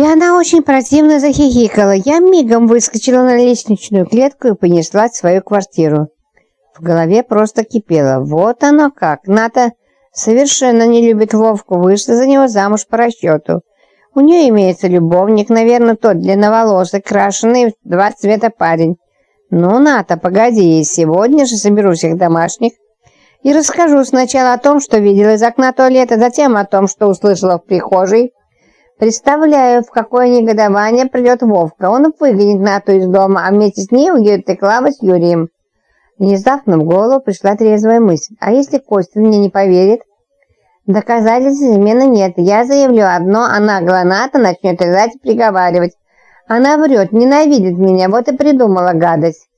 И она очень противно захихикала. Я мигом выскочила на лестничную клетку и понеслась в свою квартиру. В голове просто кипело. Вот оно как. Ната совершенно не любит Вовку, вышла за него замуж по расчету. У нее имеется любовник, наверное, тот длинноволосый, крашеный в два цвета парень. Ну, Ната, погоди, сегодня же соберу всех домашних и расскажу сначала о том, что видела из окна туалета, затем о том, что услышала в прихожей. Представляю, в какое негодование придет Вовка. Он выгонит Нату из дома, а вместе с ней уедет и Клава с Юрием. Внезапно в голову пришла трезвая мысль. А если Костя мне не поверит? Доказательств измены нет. Я заявлю одно, а нагло Ната начнет рыдать и приговаривать. Она врет, ненавидит меня, вот и придумала гадость.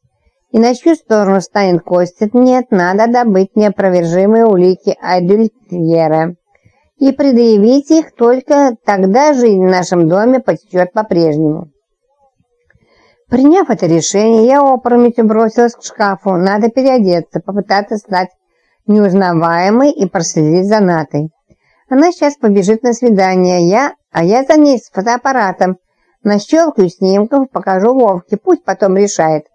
И на чью сторону станет Костя? Нет, надо добыть неопровержимые улики Адюльтьера. И предъявить их только тогда жизнь в нашем доме потечет по-прежнему. Приняв это решение, я опрометью бросилась к шкафу. Надо переодеться, попытаться стать неузнаваемой и проследить за Натой. Она сейчас побежит на свидание, я, а я за ней с фотоаппаратом. Нащелкаю снимков, покажу Вовке, пусть потом решает,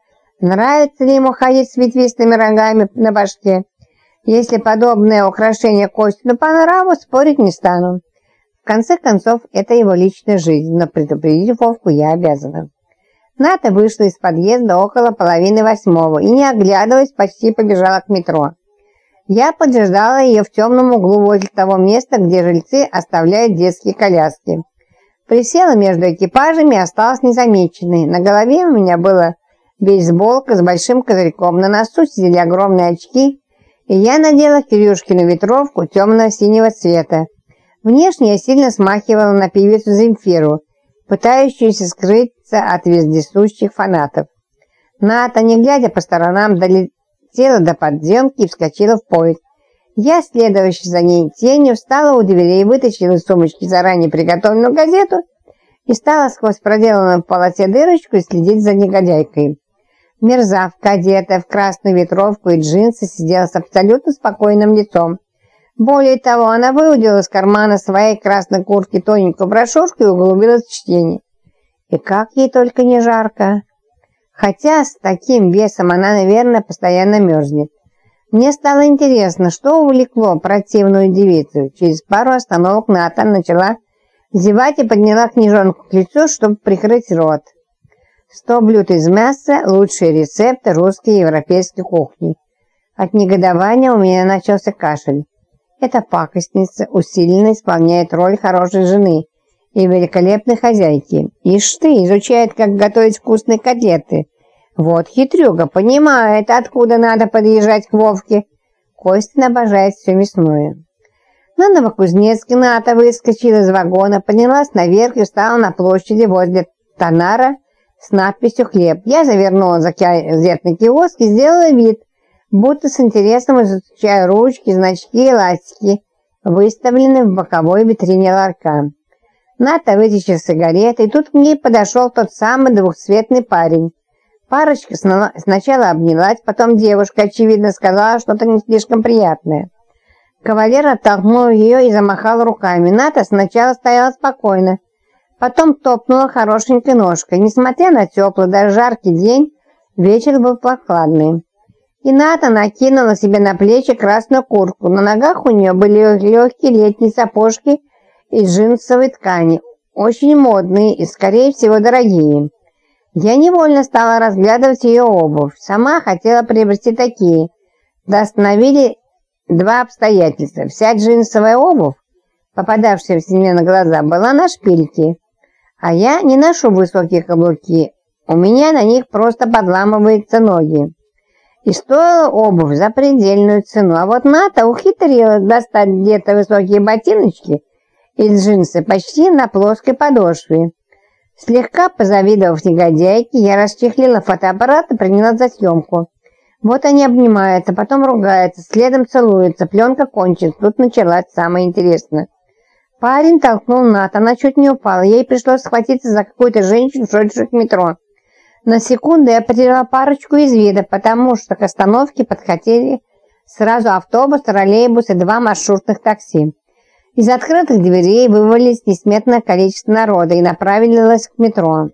нравится ли ему ходить с ветвистыми рогами на башке. Если подобное украшение Костину по нраву, спорить не стану. В конце концов, это его личная жизнь, но предупредить Вовку я обязана. Ната вышла из подъезда около половины восьмого и, не оглядываясь, почти побежала к метро. Я поджидала ее в темном углу возле того места, где жильцы оставляют детские коляски. Присела между экипажами и осталась незамеченной. На голове у меня была бейсболка с большим козырьком, на носу сидели огромные очки, и я надела Кирюшкину ветровку темно-синего цвета. Внешне я сильно смахивала на певицу Земфиру, пытающуюся скрыться от вездесущих фанатов. Ната, не глядя по сторонам, долетела до подземки и вскочила в поезд. Я, следующая за ней тенью, встала у дверей, вытащила из сумочки заранее приготовленную газету и стала сквозь проделанную в полосе дырочку следить за негодяйкой. Мерзавка, одетая в красную ветровку и джинсы, сидела с абсолютно спокойным лицом. Более того, она выудила из кармана своей красной куртки тоненькую брошюрку и углубилась в чтение. И как ей только не жарко. Хотя с таким весом она, наверное, постоянно мерзнет. Мне стало интересно, что увлекло противную девицу. Через пару остановок Натан начала зевать и подняла книжонку к лицу, чтобы прикрыть рот. Сто блюд из мяса – лучшие рецепты русской и европейской кухни. От негодования у меня начался кашель. Эта пакостница усиленно исполняет роль хорошей жены и великолепной хозяйки. Ишь ты, изучает, как готовить вкусные котлеты. Вот хитрюга, понимает, откуда надо подъезжать к Вовке. Костин обожает все мясное. На Новокузнецке Ната выскочила из вагона, поднялась наверх и встала на площади возле Танара с надписью «Хлеб». Я завернула за газетный киоск и сделала вид, будто с интересом изучая ручки, значки и ластики, выставленные в боковой витрине ларька. Ната вытащила сигареты, и тут к ней подошел тот самый двухцветный парень. Парочка сначала обнялась, потом девушка, очевидно, сказала что-то не слишком приятное. Кавалер оттолкнул ее и замахал руками. Ната сначала стояла спокойно, потом топнула хорошенькой ножкой. Несмотря на теплый, даже жаркий день, вечер был прохладный. И Ната накинула себе на плечи красную куртку. На ногах у нее были легкие летние сапожки из джинсовой ткани, очень модные и, скорее всего, дорогие. Я невольно стала разглядывать ее обувь. Сама хотела приобрести такие. Да остановили два обстоятельства. Вся джинсовая обувь, попадавшаяся мне на глаза, была на шпильке. А я не ношу высокие каблуки. У меня на них просто подламываются ноги и стоила обувь за предельную цену. А вот Ната ухитрилась достать где-то высокие ботиночки из джинсы почти на плоской подошве. Слегка позавидовав негодяйке, я расчехлила фотоаппарат и принялась за съемку. Вот они обнимаются, потом ругаются, следом целуются, пленка кончится. Тут началось самое интересное. Парень толкнул Ната, она чуть не упала, ей пришлось схватиться за какую-то женщину, шедшую к метро. На секунду я потеряла парочку из вида, потому что к остановке подхватили сразу автобус, троллейбус и два маршрутных такси. Из открытых дверей вывалились несметное количество народа и направилось к метро.